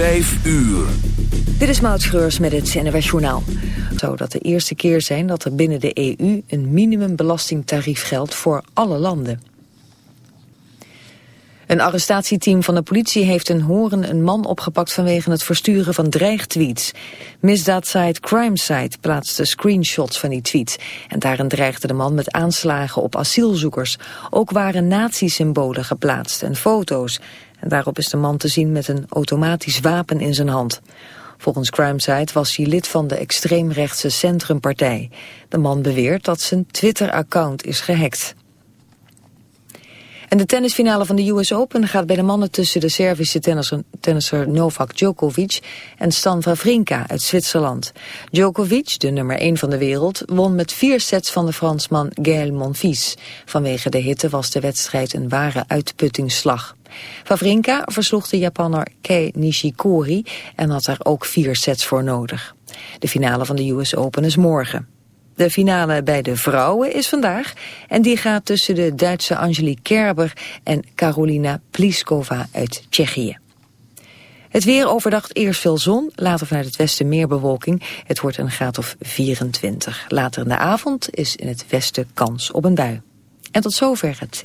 5 uur. Dit is Maud met het NWS Journaal. Zo dat de eerste keer zijn dat er binnen de EU een minimumbelastingtarief geldt voor alle landen. Een arrestatieteam van de politie heeft in Horen een man opgepakt vanwege het versturen van dreigtweets. Misdaadsite Crimesite plaatste screenshots van die tweets. En daarin dreigde de man met aanslagen op asielzoekers. Ook waren nazi-symbolen geplaatst en foto's. En daarop is de man te zien met een automatisch wapen in zijn hand. Volgens Crimesite was hij lid van de extreemrechtse Centrumpartij. De man beweert dat zijn Twitter-account is gehackt. En de tennisfinale van de US Open gaat bij de mannen tussen de Servische tennisser, Novak Djokovic en Stan Wawrinka uit Zwitserland. Djokovic, de nummer 1 van de wereld, won met vier sets van de Fransman Gaël Monfils. Vanwege de hitte was de wedstrijd een ware uitputtingsslag. Wawrinka versloeg de Japanner Kei Nishikori en had er ook vier sets voor nodig. De finale van de US Open is morgen. De finale bij de vrouwen is vandaag en die gaat tussen de Duitse Angelique Kerber en Karolina Pliskova uit Tsjechië. Het weer overdag eerst veel zon, later vanuit het westen meer bewolking. Het wordt een graad of 24. Later in de avond is in het westen kans op een bui. En tot zover het...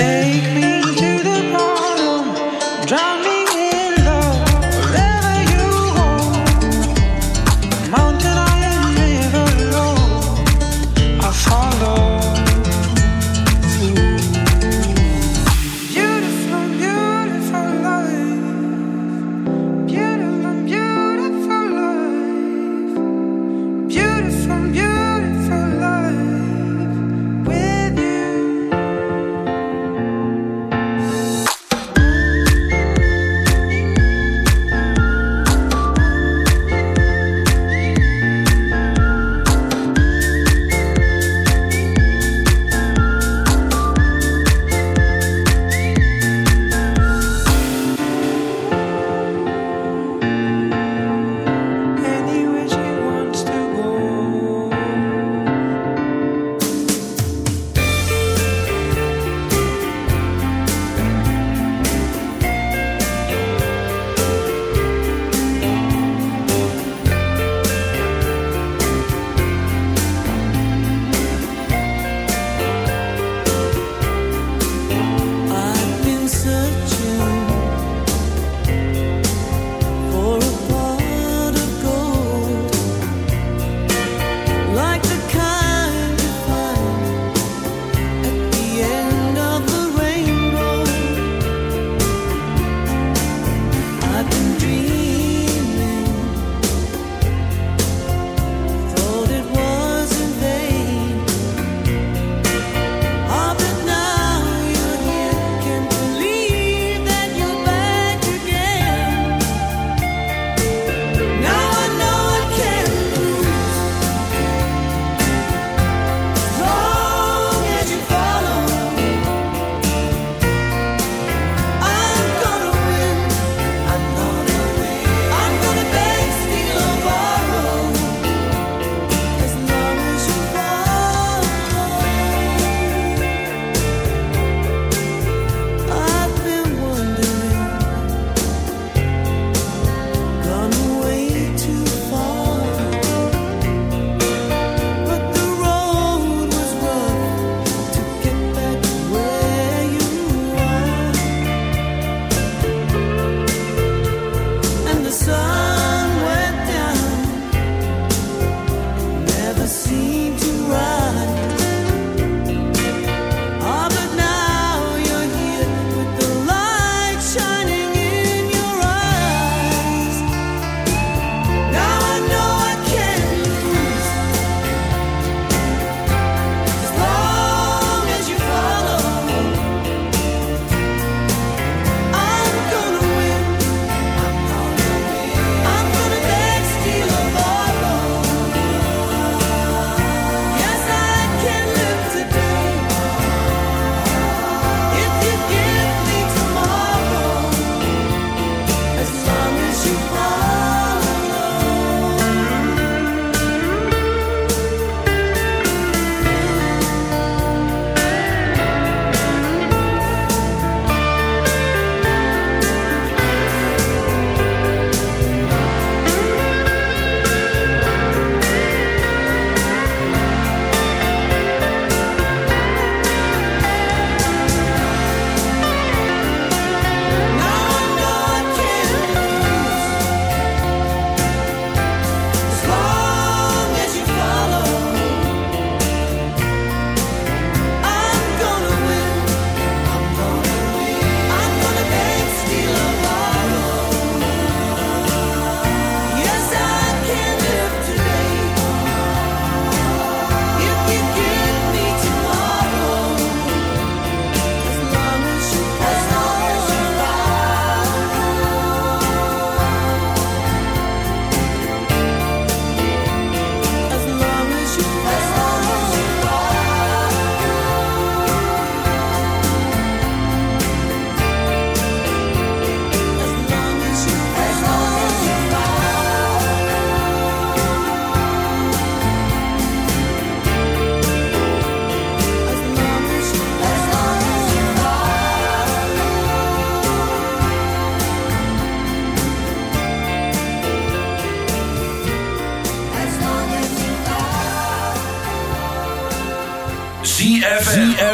take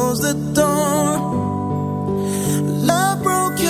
close the door. Love broke your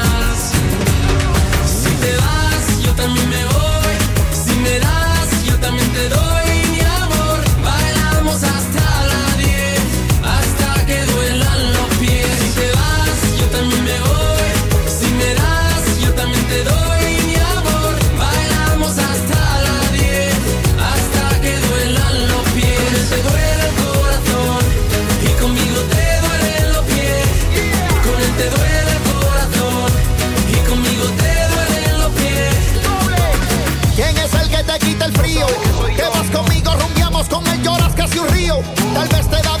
tal vez te da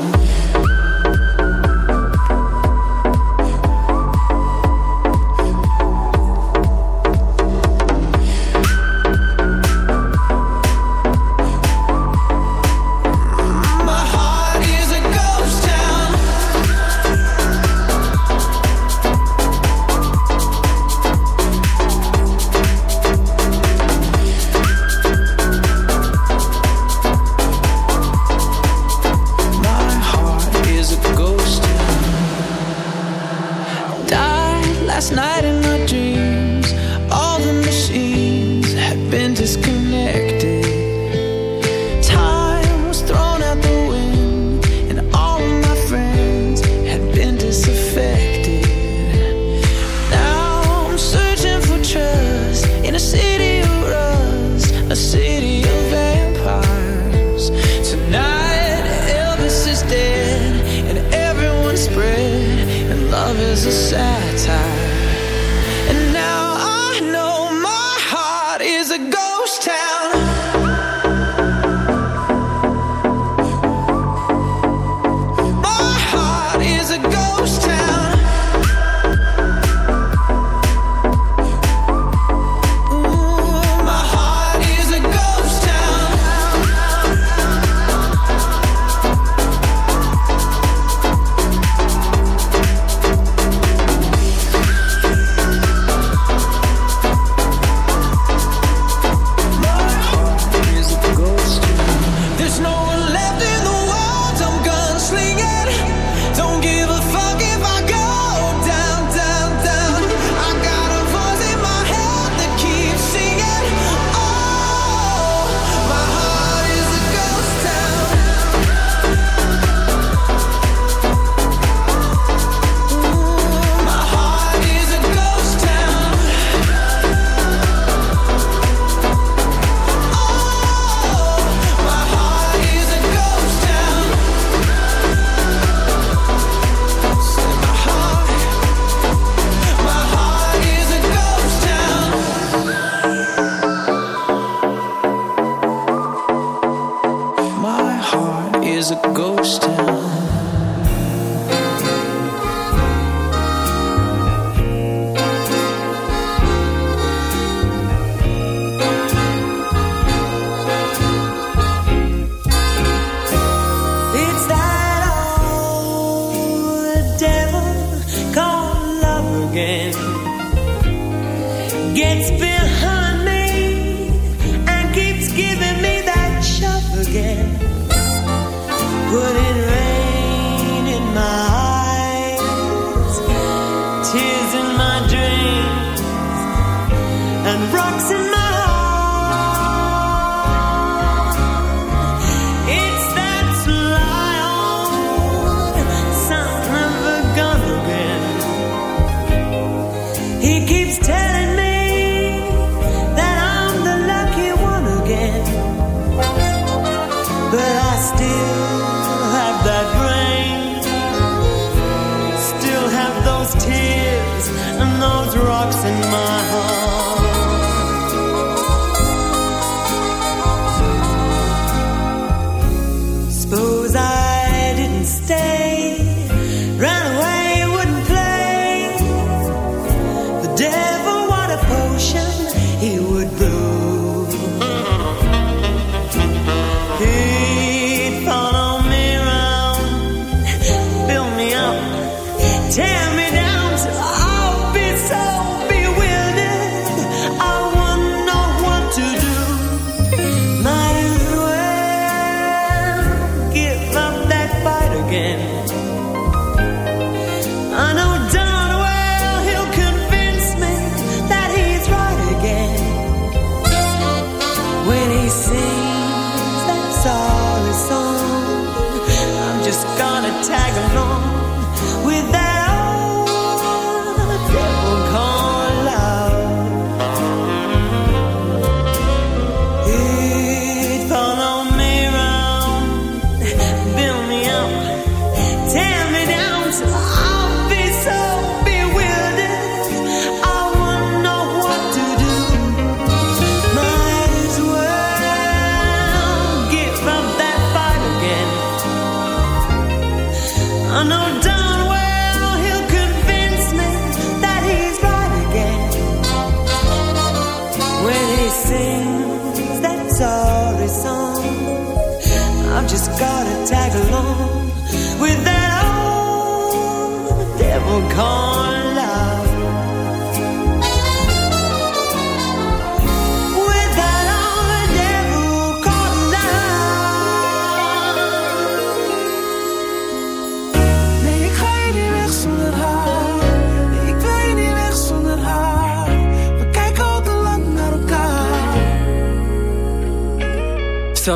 a ghost town.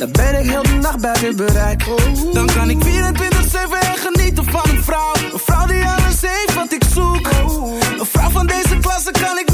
Dan ben ik heel de nacht buiten bereik. Dan kan ik 24-7 genieten van een vrouw. Een vrouw die alles heeft wat ik zoek. Een vrouw van deze klasse kan ik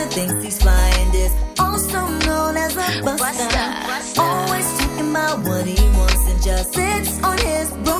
brother thinks he's flying this, also known as a buster. buster. buster. Always thinking about what he wants and just sits on his broom.